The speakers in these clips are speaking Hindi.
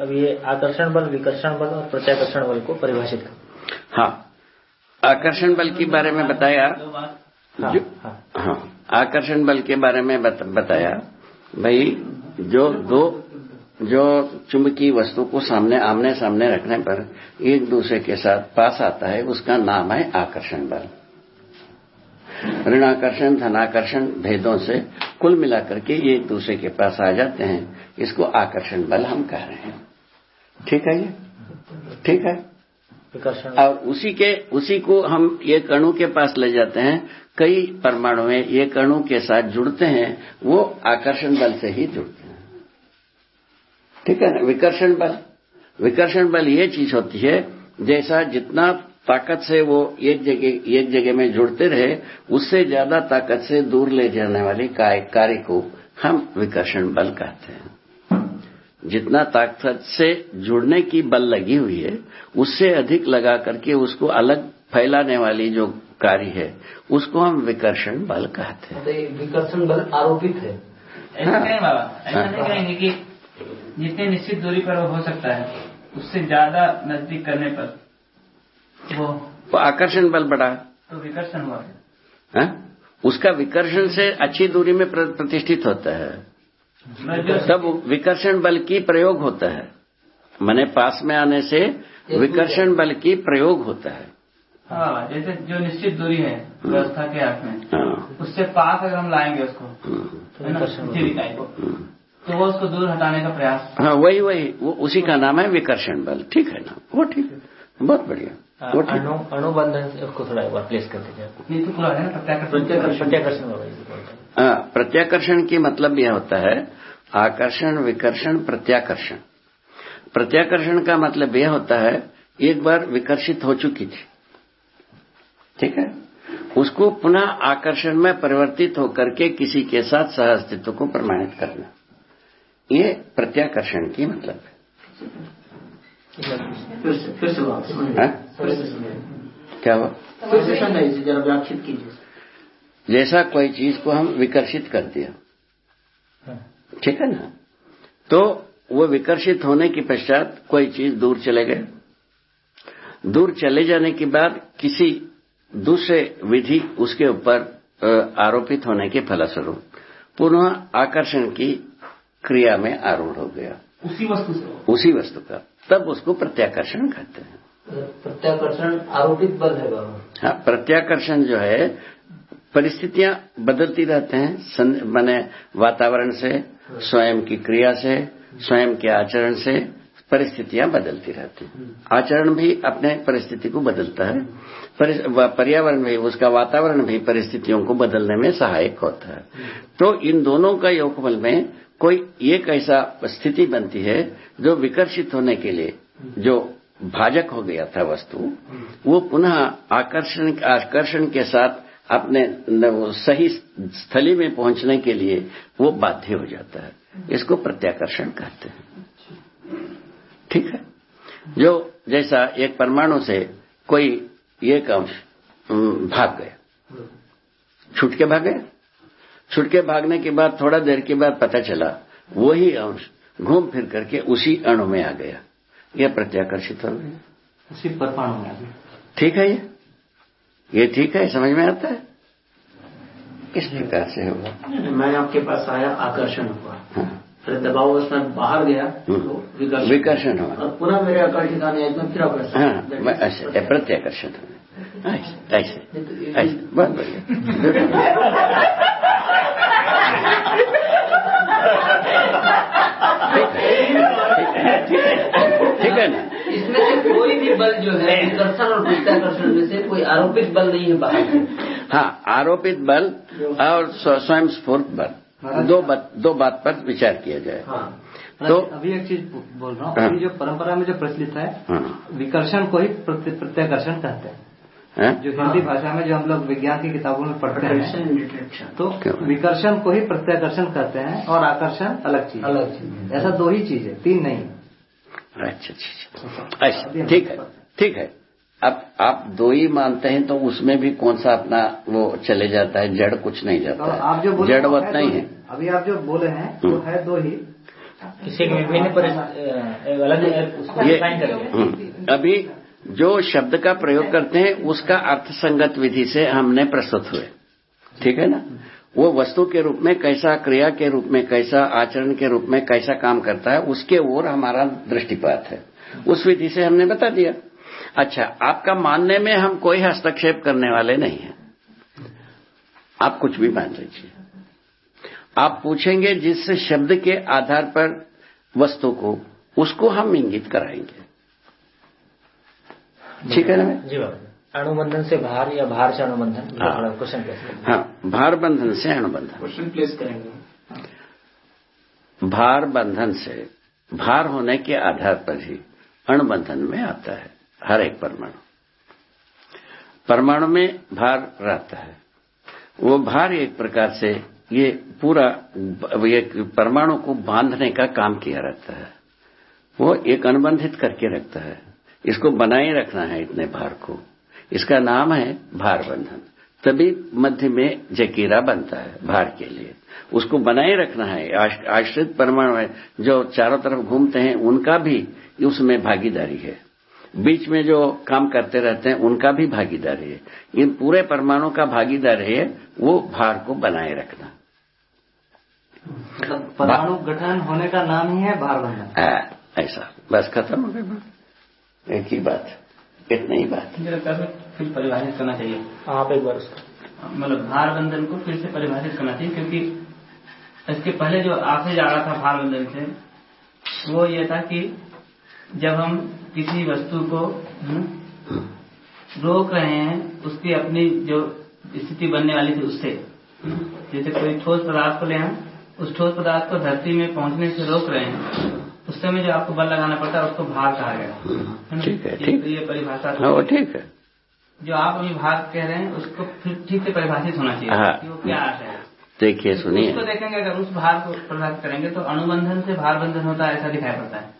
अब ये आकर्षण बल विकर्षण बल और प्रत्याकर्षण बल को परिभाषित करो। हाँ। आकर्षण बल के बारे में बताया। हाँ, जो हाँ। हाँ। आकर्षण बल के बारे में बत, बताया। भाई जो दो जो चुंबकीय वस्तु को सामने आमने सामने रखने पर एक दूसरे के साथ पास आता है उसका नाम है आकर्षण बल। ऋणाकर्षण धनाकर्षण भेदों से कुल मिलाकर के ये एक दूसरे के पास आ जाते हैं। इसको आकर्षण बल हम कह रहे हैं। ठीक है ये? ठीक है? विकर्षण। और उसी के उसी को हम ये अणु के पास ले जाते हैं। कई परमाणु में ये अणु के साथ जुड़ते हैं वो आकर्षण बल से ही जुड़ते हैं। ठीक है ना? विकर्षण बल। विकर्षण बल ये चीज़ होती है जैसा जितना ताकत से वो एक जगह एक जगह में जुड़ते रहे उससे ज़्यादा ताकत से दूर ले जाने वाली कार्य को हम विकर्षण बल कहते हैं। जितना ताकत से जुड़ने की बल लगी हुई है उससे अधिक लगा करके उसको अलग फैलाने वाली जो कार्य है उसको हम विकर्षण बल कहते हैं। तो विकर्षण बल आरोपित है। ऐसा हाँ। कहें बाबा ऐसा हाँ। नहीं कहेंगे कि जितने निश्चित दूरी पर वो हो सकता है उससे ज़्यादा नज़दीक करने पर वो तो आकर्षण बल बढ़ा तो विकर्षण हुआ है। उसका विकर्षण से अच्छी दूरी में प्रतिष्ठित होता है। तब विकर्षण बल की प्रयोग होता है। मने पास में आने से विकर्षण बल की प्रयोग होता है। हाँ जैसे जो निश्चित दूरी है व्यवस्था के हाथ में हाँ, उससे पास अगर हम लाएँगे उसको हम्म, है हम्म। तो वो उसको दूर हटाने का प्रयास। हाँ वही वही वो उसी का नाम है विकर्षण बल। ठीक है ना? वो ठीक है। बहुत बढ़िया। अणुबंधन से उसको थोड़ा एक बार प्लेस कर दीजिए तो पूरा है ना प्रत्याकर्षण हैं। हाँ, प्रत्याकर्षण की मतलब यह होता है आकर्षण विकर्षण प्रत्याकर्षण। प्रत्याकर्षण का मतलब यह होता है एक बार विकर्षित हो चुकी थी। ठीक है? उसको पुनः आकर्षण में परिवर्तित होकर के किसी के साथ सह अस्तित्व को प्रमाणित करना। ये प्रत्याकर्षण की मतलब है। हाँ? क्या हुआ? जैसा कोई चीज़ को हम विकर्षित कर दिया। हाँ। ठीक है ना? तो वो विकर्षित होने के पश्चात कोई चीज़ दूर चले गए। दूर चले जाने के बाद किसी दूसरे विधि उसके ऊपर आरोपित होने के फलस्वरूप पुनः आकर्षण की क्रिया में आरूढ़ हो गया। उसी वस्तु से उसी वस्तु का। तब उसको प्रत्याकर्षण कहते हैं। प्रत्याकर्षण आरोपित बल है बाबा। हाँ प्रत्याकर्षण जो है परिस्थितियाँ बदलती रहते हैं मैंने वातावरण से, स्वयं की क्रिया से, स्वयं के आचरण से परिस्थितियाँ बदलती रहती हैं। आचरण भी अपने परिस्थिति को बदलता है। पर्यावरण भी, उसका वातावरण भी परिस्थितियों को बदलने में सहायक होता है। तो इन दोनों का योगबल में कोई एक ऐसा स्थिति बनती है जो विकर्षित होने के लिए, जो भाजक हो गया था वस्तु, वो पुनः आकर्षण आकर्षण के साथ अपने सही स्थली में पहुँचने के लिए वो बाध्य हो जाता है। इसको प्रत्याकर्षण कहते हैं। ठीक है? जो जैसा एक परमाणु से कोई एक अंश भाग गया। छूट के भाग? गया छूट के भागने के बाद थोड़ा देर के बाद पता चला वही अंश घूम फिर करके उसी अणु में आ गया। यह प्रत्याकर्षित हो गया। उसी परमाणु में आ गया। ठीक है ये? ये ठीक है? समझ में आता है? किस प्रकार से होगा नहीं, नहीं, मैं आपके पास आया आकर्षण हुआ। हाँ, फिर दबाव उसमें बाहर गया हम्म। तो विकर्षण। विकर्षण हुआ। और पुनः मेरे आकर्षित आने एकदम तो फिर आकर्षण। हाँ ऐसे प्रत्याकर्षण हुआ। ऐसे ऐसे ऐसे बहुत बढ़िया। है ठीक है ना? इसमें से कोई भी बल जो है विकर्षण और प्रत्याकर्षण में से कोई आरोपित बल नहीं है बाहर। हाँ आरोपित बल और स्वयं स्फूर्त बल। दो बात दो बात पर विचार किया जाए। हाँ। तो अभी एक चीज़ बोल रहा हूँ। हाँ। अभी जो परंपरा में जो प्रचलित है हाँ, विकर्षण को ही प्रत्याकर्षण कहते हैं। हाँ? जो हिंदी भाषा में जो हम लोग विज्ञान की किताबों में पढ़ते हैं तो विकर्षण को ही प्रत्याकर्षण कहते हैं और आकर्षण अलग चीज़ अलग चीज़ है। ऐसा दो ही चीज़ है तीन नहीं अच्छा अच्छा अच्छा। अच्छा ठीक है ठीक है। अब आप दो ही मानते हैं तो उसमें भी कौन सा अपना वो चले जाता है? जड़ कुछ नहीं तो जाता आप जो है बोले वो जड़वत है नहीं है। अभी आप जो बोले हैं वो हम्म। है दो ही। किसी एक विभिन्न परि- अलग ये डिफाइन करेंगे। हम्म, अभी जो शब्द का प्रयोग करते हैं उसका अर्थ संगत विधि से हमने प्रस्तुत हुए। ठीक है ना? वो वस्तु के रूप में, कैसा क्रिया के रूप में, कैसा आचरण के रूप में, कैसा काम करता है, उसके ओर हमारा दृष्टिपात है। उस विधि से हमने बता दिया। अच्छा आपका मानने में हम कोई हस्तक्षेप करने वाले नहीं हैं। आप कुछ भी मान लीजिए। आप पूछेंगे जिस शब्द के आधार पर वस्तु को, उसको हम इंगित कराएँगे। ठीक है ना? जी बाबा। अणुबंधन से भार या भार से अणुबंधन? हाँ। क्वेश्चन प्लेस हाँ भार बंधन से अणुबंधन। क्वेश्चन प्लेस करेंगे। भार बंधन से भार होने के आधार पर ही अणुबंधन में आता है हर एक परमाणु। परमाणु में भार रहता है। वो भार एक प्रकार से ये पूरा ये परमाणु को बांधने का काम किया रहता है। वो एक अनुबंधित करके रखता है। इसको बनाए रखना है इतने भार को। इसका नाम है भार बंधन तभी मध्य में जकीरा बनता है भार के लिए। उसको बनाए रखना है आश्रित परमाणु है जो चारों तरफ़ घूमते हैं उनका भी उसमें भागीदारी है। बीच में जो काम करते रहते हैं उनका भी भागीदारी है। इन पूरे परमाणु का भागीदारी है वो भार को बनाए रखना। मतलब परमाणु गठन होने का नाम ही है भार बंधन। ऐसा। बस खत्म हो गया। एक ही बात। इतनी ही बात। है फिर परिभाषित करना चाहिए। आप एक बार उसको। मतलब भार बंधन को फिर से परिभाषित करना चाहिए क्योंकि इसके पहले जो आपसे जा रहा था भार बंधन से वो ये था कि जब हम किसी वस्तु को हम्म, रोक रहे हैं उसकी अपनी जो स्थिति बनने वाली थी उससे हम्म, जैसे कोई ठोस पदार्थ को ले हम उस ठोस पदार्थ को धरती में पहुँचने से रोक रहे हैं उस समय जो आपको बल लगाना पड़ता है उसको भार कहा गया। है ठीक है, ये- ठीक। ये परिभाषा हाँ वो ठीक है। जो आप अभी भाग कह रहे हैं उसको फिर ठीक से परिभाषित होना चाहिए हाँ। कि वो क्या है। देखिए सुनिए। उसको देखेंगे अगर उस भार को परिभाषित करेंगे तो अनुबंधन से भार बंधन होता है ऐसा दिखाई पड़ता है।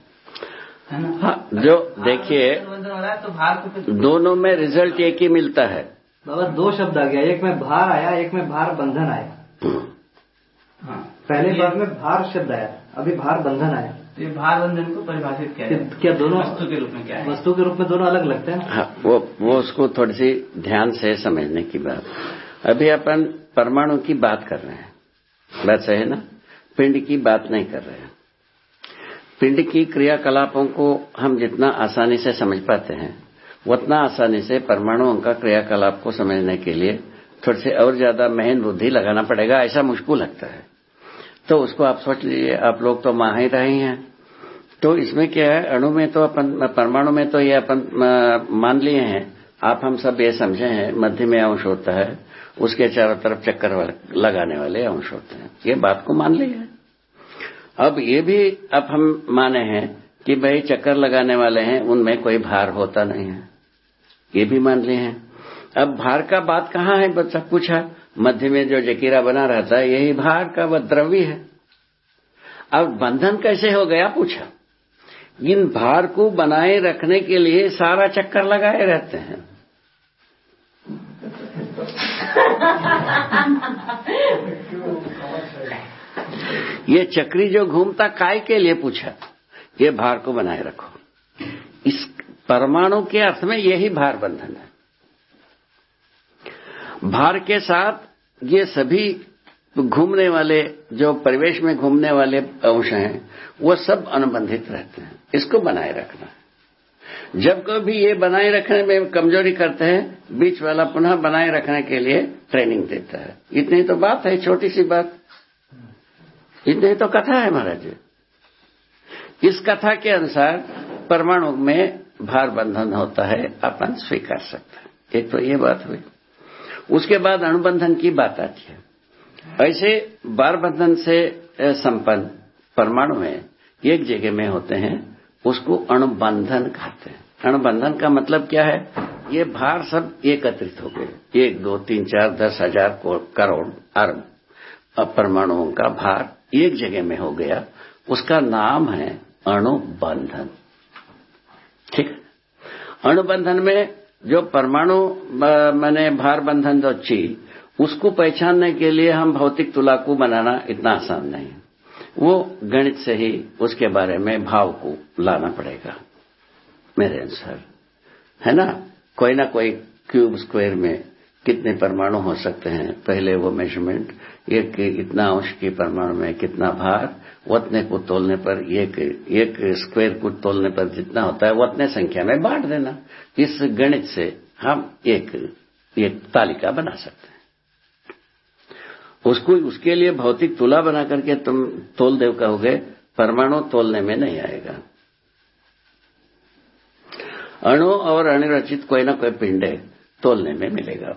है ना? हाँ जो देखिए अनुबंधन हो रहा है तो भार को दोनों में रिज़ल्ट एक ही मिलता है। बाबा दो शब्द आ गया एक में भार आया एक में भार बंधन आया। हाँ पहले बार में भार शब्द आया अभी भार बंधन आया। तो ये भार बंधन को परिभाषित किया क्या- क्या दोनों वस्तु के रूप में क्या है? वस्तु के रूप में दोनों अलग लगते हैं? हाँ वो वो उसको थोड़ी सी ध्यान से समझने की बात। अभी अपन परमाणु की बात कर रहे हैं। बात सही है ना? पिंड की बात नहीं कर रहे हैं। पिंड की क्रियाकलापों को हम जितना आसानी से समझ पाते हैं उतना आसानी से परमाणुओं का क्रियाकलाप को समझने के लिए थोड़ी से और ज़्यादा महन बुद्धि लगाना पड़ेगा ऐसा मुझको लगता है। तो उसको आप सोच लीजिए आप लोग तो माहिर रहे हैं। तो इसमें क्या है, अणु में तो अपन, परमाणु में तो ये अपन मान लिए हैं। आप हम सब ये समझे हैं, मध्य में अंश होता है, उसके चारों तरफ़ चक्कर लगाने वाले अंश होते हैं। ये बात को मान हैं। अब ये भी अब हम माने हैं कि भाई चक्कर लगाने वाले हैं, उनमें कोई भार होता नहीं है। ये भी मान लिए हैं। अब भार का बात कहाँ है बच्चा पूछा। मध्य में जो जकीरा बना रहता है, यही भार का वह द्रव्य है। अब बंधन कैसे हो गया, पूछा। इन भार को बनाए रखने के लिए सारा चक्कर लगाए रहते हैं। ये चक्री जो घूमता, काय के लिए पूछा? ये भार को बनाए रखो। इस परमाणु के अर्थ में यही भार बंधन है। भार के साथ ये सभी घूमने वाले, जो परिवेश में घूमने वाले अंश हैं, वो सब अनुबंधित रहते हैं। इसको बनाए रखना है। जब कभी ये बनाए रखने में कमज़ोरी करते हैं, बीच वाला पुनः बनाए रखने के लिए ट्रेनिंग देता है। इतनी तो बात है, छोटी सी बात। इतनी तो कथा है, महाराज इस कथा के अनुसार परमाणु में भार बंधन होता है, अपन स्वीकार सकते हैं। एक तो ये बात हुई। उसके बाद अनुबंधन की बात आती है। ऐसे बार बंधन से संपन्न परमाणु में एक जगह में होते हैं, उसको अणुबंधन कहते हैं। अणुबंधन का मतलब क्या है? ये भार सब एकत्रित हो गए। एक, दो, तीन, चार, दस हज़ार करोड़ अरब परमाणुओं का भार एक जगह में हो गया। उसका नाम है अणुबंधन। ठीक? अणुबंधन में जो परमाणु मैंने भार बंधन जो चीज़ उसको पहचानने के लिए हम भौतिक तुला को बनाना इतना आसान नहीं। वो गणित से ही उसके बारे में भाव को लाना पड़ेगा। मेरे अनुसार। है ना? कोई ना कोई क्यूब स्क्वायर में कितने परमाणु हो सकते हैं? पहले वो मेज़रमेंट एक इतना अंश के परमाणु में कितना भार उतने को तोलने पर एक एक स्क्वायर को तोलने पर जितना होता है उतने संख्या में बांट देना। इस गणित से हम एक एक तालिका बना सकते हैं। उसको, उसके लिए भौतिक तुला बना करके तुम तोल देव कहोगे, परमाणु तोलने में नहीं आएगा। अणु और अणुरचित कोई ना कोई पिंड तोलने में मिलेगा।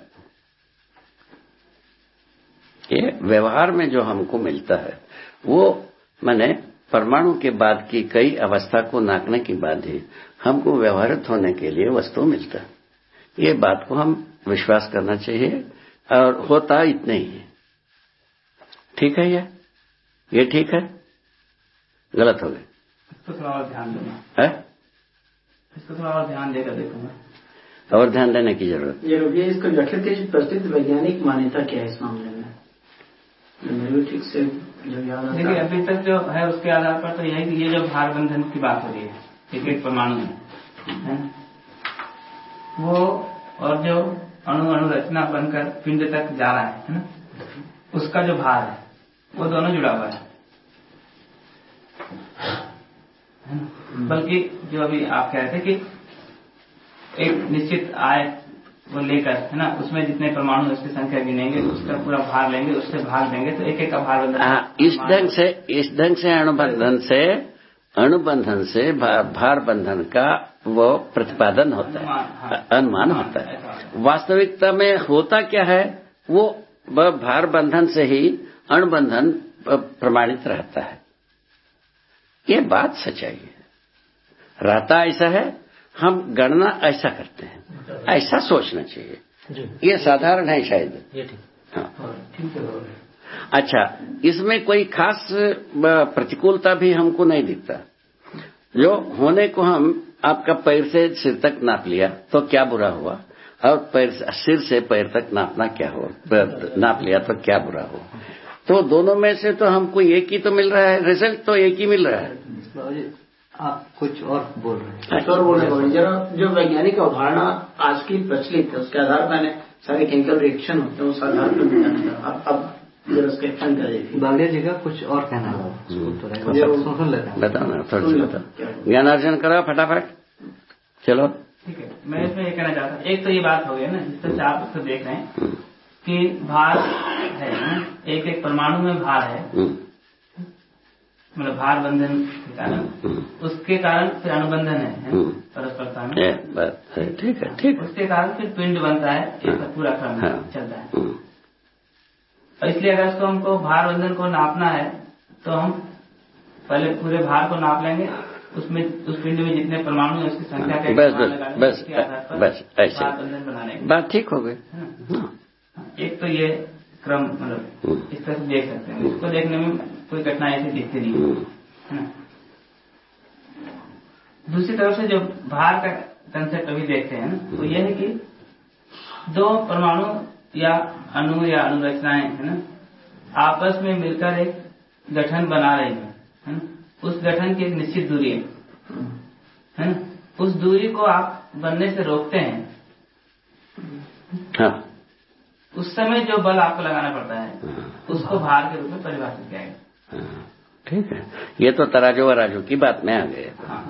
ये व्यवहार में जो हमको मिलता है, वो मैंने परमाणु के बाद की कई अवस्था को नाकने के बाद ही हमको व्यवहारित होने के लिए वस्तु मिलता है। ये बात को हम विश्वास करना चाहिए, और होता इतने है। ठीक है ये? ये ठीक है? गलत हो गए इसको थोड़ा और ध्यान देना। है? इसको थोड़ा और ध्यान देकर देखूँगा और ध्यान देने की ज़रूरत ये इसको जखर की प्रसिद्ध वैज्ञानिक मान्यता क्या है इस मामले में? मेरे ठीक से जो याद देखिए अभी तक जो है उसके आधार पर तो यही ये जो भार बंधन की बात हो रही है एक एक परमाणु में वो और जो अणु अणु रचना बनकर पिंड तक जा रहा है है ना? उसका जो भार है वो दोनों जुड़ा हुआ है। है बल्कि जो अभी आप कह रहे थे कि एक निश्चित आय वो लेकर है ना उसमें जितने परमाणु उसकी संख्या गिनेंगे उसका पूरा भार लेंगे उससे भाग देंगे तो एक एक का भार बंधन हाँ, इस ढंग से इस ढंग से अणुबंधन से अणुबंधन से भार बंधन का वो प्रतिपादन होता अनुमान, है। हाँ। अनुमान होता है। वास्तविकता में होता क्या है? वो भार बंधन से ही अणुबंधन प्रमाणित रहता है। ये बात सच्चाई है। रहता ऐसा है हम गणना ऐसा करते हैं। ऐसा सोचना चाहिए। ये साधारण है शायद। ठीक। हाँ। अच्छा इसमें कोई खास प्रतिकूलता भी हमको नहीं दिखता। जो होने को हम आपका पैर से सिर तक नाप लिया तो क्या बुरा हुआ? और पैर सिर से पैर तक नापना क्या हुआ? प- नाप लिया तो क्या बुरा हुआ? तो दोनों में से तो हमको एक ही तो मिल रहा है रिज़ल्ट तो एक ही मिल रहा है। आप कुछ और बोल रहे हैं। कुछ और बोलने को जरा जो वैज्ञानिक अवधारणा आज की प्रचलित है उसके आधार पर मैंने सारे केमिकल रिएक्शन होते हैं उस आधार पर। अब जी का कुछ और कहना है। उसको तो रहेगा। ज़रूर। सुन सुन लेते हैं। बताओ ना थोड़ा सा। ज्ञानार्जन करो फटाफट। चलो। ठीक है मैं इसमें ये कहना चाहता हूँ। एक तो ये बात हो गई ना जिस तरह से आप उसको देख रहे हैं। हम्म, कि भार है ना? एक एक परमाणु में भार है। हम्म, मतलब भार बंधन के कारण। हम्म, उसके कारण फिर अनुबंधन है, है हम्म। परस्परता में। है ठीक है। ठीक है उसके कारण फिर पिंड बनता है हाँ। इसका पूरा क्रम हाँ। चलता है। और इसलिए अगर उसको हमको भार बंधन को नापना है तो हम पहले पूरे भार को नाप लेंगे। उसमें उस पिंड में जितने परमाणु हैं उसकी संख्या का एक बस, बस, बस, ऐसे। का बात ठीक हो गई। है? हाँ, एक तो ये क्रम मतलब हम्म। इस तरह से देख सकते हैं। इसको देखने में कोई कठिनाई ऐसी दिखती नहीं है हम्म, ना? दूसरी तरफ़ से जो भार का कंसेप्ट अभी देखते हैं ना तो यह है कि दो परमाणु या अणु या अणुरचनाएँ है ना आपस में मिलकर एक गठन बना रही है है ना? उस गठन की एक निश्चित दूरी है है ना? उस दूरी को आप बनने से रोकते हैं। हाँ। उस समय जो बल आपको लगाना पड़ता है उसको भार के रूप में परिभाषित किया गया। हाँ, ठीक है। ये तो तराजू वराजू की बात में आ गए। हाँ।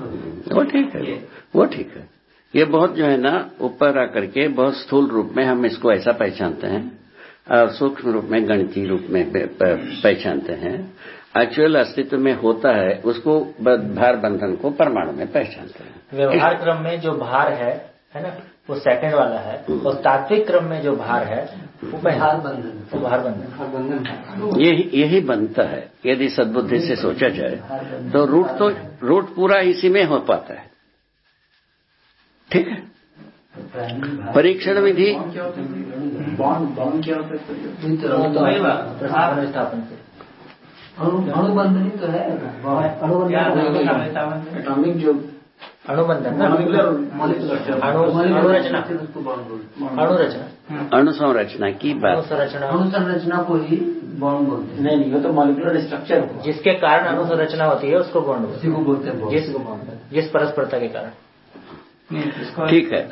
वो ठीक है। वो ठीक है। ये बहुत जो है ना ऊपर आकर के बहुत स्थूल रूप में हम इसको ऐसा पहचानते हैं और सूक्ष्म रूप में गणितीय रूप में पहचानते हैं। एक्चुअल अस्तित्व में होता है उसको भार बंधन को परमाणु में पहचानते हैं। व्यवहार क्रम में जो भार है है ना वो सेकंड वाला है और तात्विक क्रम में जो भार है वो पहला बंधन भार बंधन यही यही बनता है। यदि सद्बुद्धि से सोचा जाए तो रूट तो रूट पूरा इसी में हो पाता है। ठीक है? परीक्षण विधि। बॉन्ड क्या होता है बॉन्ड बॉन्ड क्या होता है? वही बात प्रस्थापन विस्थापन से अणुबंधन ही? तो है? एटॉमिक जो अणुबंधन अणुरचना बॉन्ड हैं अणुरचना अणुसंरचना की बात अणुसंरचना अणुसंरचना को ही बॉन्ड बोलते हैं नहीं नहीं वो तो मॉलिकुलर स्ट्रक्चर जिसके कारण अणुसंरचना होती है उसको बॉन्ड बोलते को बोलते हैं हैं bond। जिस परस्परता के कारण ठीक है।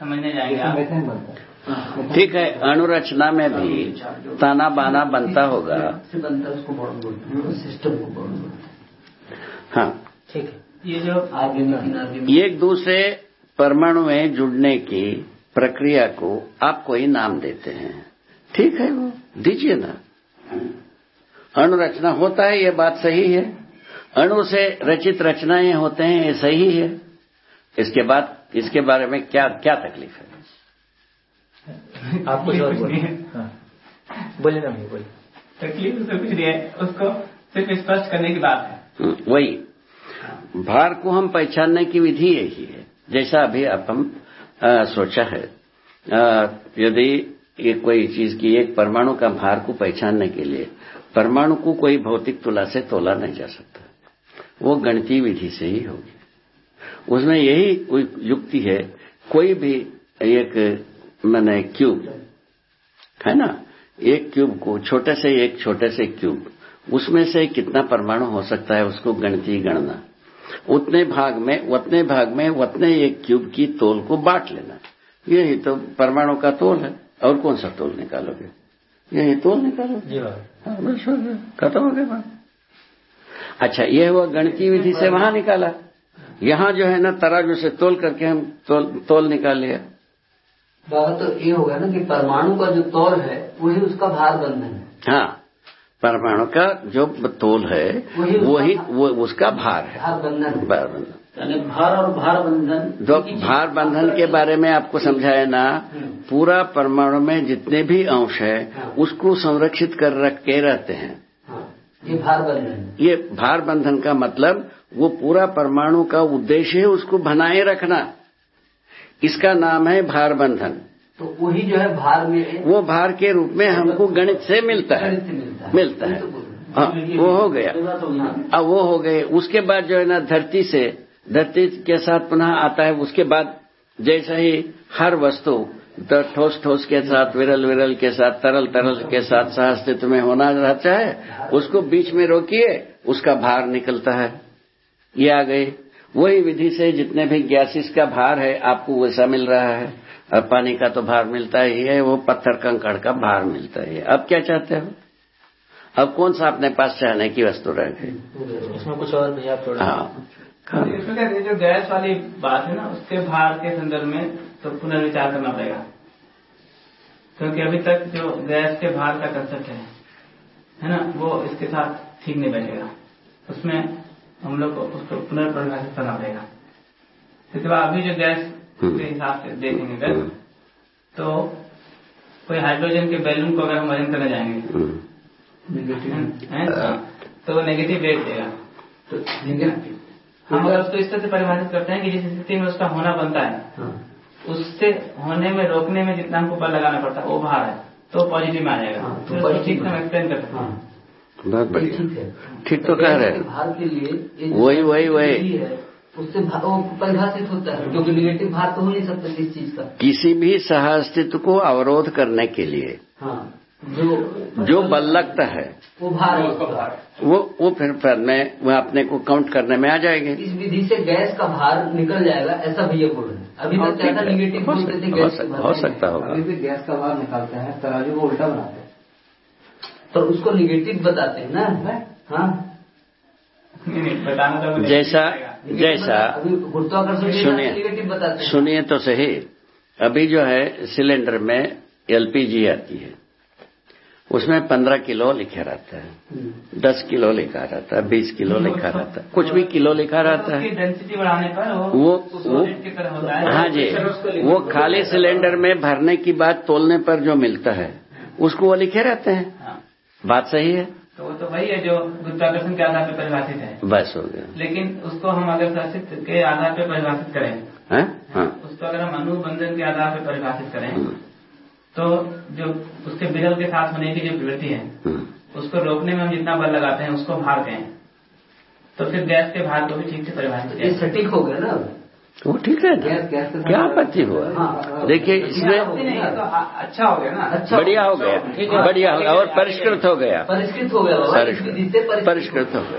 समझने जाएँगे है ठीक है अणुरचना में भी ताना बाना बनता होगा बनता है उसको बॉन्ड बोलते हैं सिस्टम को बॉन्ड बोलते हैं हाँ ठीक है ये जो आगे में किनारे में एक दूसरे परमाणु में जुड़ने की प्रक्रिया को आप कोई नाम देते हैं। ठीक है वो? दीजिए ना। अणुरचना होता है ये बात सही है। अणु से रचित रचनाएँ होते हैं ये सही है। इसके बाद इसके बारे में क्या क्या तकलीफ़ है? आप कुछ और बोलिए। है। हाँ। ना भैया बोलिए। तकलीफ़ उसको कुछ नहीं है उसको सिर्फ़ स्पष्ट करने की बात है। हम्म, वही। भार को हम पहचानने की विधि यही है। जैसा अभी अब हम सोचा है। यदि कोई चीज़ की एक परमाणु का भार को पहचानने के लिए परमाणु को कोई भौतिक तुला से तोला नहीं जा सकता। वो गणितीय विधि से ही होगी। उसमें यही युक्ति है, कोई भी एक, मैंने क्यूब, है ना? एक क्यूब को, छोटे से एक छोटे से क्यूब, उसमें से कितना परमाणु हो सकता है उसको गणितीय गणना। उतने भाग में उतने भाग में उतने एक क्यूब की तोल को बांट लेना। यही तो परमाणु का तोल है। और कौन सा तोल निकालोगे? यही तोल निकालोगे? जी हाँ, बस खत्म हो गया बात। अच्छा ये हुआ गणितीय विधि से वहाँ निकाला। यहाँ जो है ना तराजू से तोल करके हम तोल, तोल निकाल लिया। बाबा तो ये होगा ना कि परमाणु का जो तौल है वही उसका भार बंधन है। हाँ। परमाणु का जो तोल है वही वही वो उसका भार है। भार बंधन। भार बंधन भार और भार बंधन। जो भार बंधन के बारे में आपको समझाया ना पूरा परमाणु में जितने भी अंश है हाँ। उसको संरक्षित कर रख के रहते हैं। हाँ, ये भार बंधन। ये भार बंधन का मतलब वो पूरा परमाणु का उद्देश्य है उसको बनाए रखना। इसका नाम है भार बंधन। तो वही जो है भार में वो भार के रूप में हमको गणित से मिलता है। मिलता है। है। तो हैं। हाँ, वो हो गया। अब वो हो गए। उसके बाद जो है ना धरती से धरती के साथ पुनः आता है। उसके बाद जैसा ही हर वस्तु तो ठोस ठोस के साथ विरल विरल के साथ तरल तरल के साथ सह अस्तित्व में होना रहता है उसको बीच में रोकिए उसका भार निकलता है। ये आ गई वही विधि से जितने भी गैसेस का भार है आपको वैसा मिल रहा है। और पानी का तो भार मिलता ही है वो पत्थर कंकड़ का भार मिलता ही है। अब क्या चाहते हो? अब कौन सा अपने पास चाहने की वस्तु रह गई? इसमें कुछ और भी आप थोड़ा हाँ। इसमें जो गैस वाली बात है ना उसके भार के संदर्भ में तो पुनर्विचार करना पड़ेगा। क्योंकि अभी तक जो गैस के भार का कंसेप्ट है है ना वो इसके साथ ठीक नहीं बैठेगा। उसमें हम लोग को उसको पुनर्परिभाषित करना पड़ेगा। इसके बाद अभी जो गैस हम्म। हिसाब से देखेंगे गैस तो कोई हाइड्रोजन के बैलून को अगर हम वज़न करने जाएँगे हम्म, तो वो नेगेटिव रेट देगा। तो हम अगर उसको इस तरह से परिभाषित करते हैं कि जिस स्थिति में उसका होना बनता है हाँ। उससे होने में रोकने में जितना हमको बल लगाना पड़ता है वो बाहर है तो पॉजिटिव में आ जाएगा। हाँ, तो ठीक से हम एक्सप्लेन कर सकते हाँ। हैं। बहुत बढ़िया। ठीक तो कह रहे हैं। भार के लिए ये जो वही, वही, वही। है उससे वो परिभाषित होता है। क्योंकि निगेटिव भार तो हो नहीं सकता किस चीज़ का। किसी भी सह अस्तित्व को अवरोध करने के लिए हाँ जो जो बल लगता है वो भार है। वो वो फिर फिर में वो अपने को काउंट करने में आ जाएँगे। इस विधि से गैस का भार निकल जाएगा ऐसा भैया बोल रहे हैं। अभी हाँ, तक क्या था निगेटिव हो बोलते थे सकता- गैस हो के सकता- हो सकता है। होगा। अभी भी गैस का भार निकालते हैं तराजू को उल्टा बनाते हैं। पर उसको निगेटिव बताते हैं ना? हाँ। नहीं, नहीं, बताना तो जैसा जैसा सुनिए। सुनिए तो सही। अभी जो है सिलेंडर में एलपीजी आती है। उसमें पंद्रह किलो लिखा रहता है। हम्म। दस किलो लिखा रहता है बीस किलो लिखा रहता है। कुछ भी किलो लिखा रहता है। डेंसिटी बढ़ाने पर वो वो है। हाँ जी वो खाली सिलेंडर में भरने की बात तोलने पर जो मिलता है उसको वो लिखे रहते हैं। हाँ, बात सही है? तो वो तो वही है जो गुरुत्वाकर्षण के आधार पर परिभाषित है। बस हो गया। लेकिन उसको हम अगर शासित के आधार पर परिभाषित करें हैं? हाँ। उसको अगर हम अनुबंधन के आधार पर परिभाषित करें हम्म, तो जो उसके विरल के साथ होने की जो प्रवृत्ति है हम्म। उसको रोकने में हम जितना बल लगाते हैं उसको भार कहें। तो फिर गैस के भार को भी ठीक से परिभाषित ये सटीक हो गया ना वो ठीक है ना? क्या आपत्ति हुआ? हाँ। देखिए इसमें नहीं, तो अच्छा हो गया ना? अच्छा बढ़िया हो गया। बढ़िया हो गया। और परिष्कृत हो गया। परिष्कृत हो गया परिष्कृत हो गया।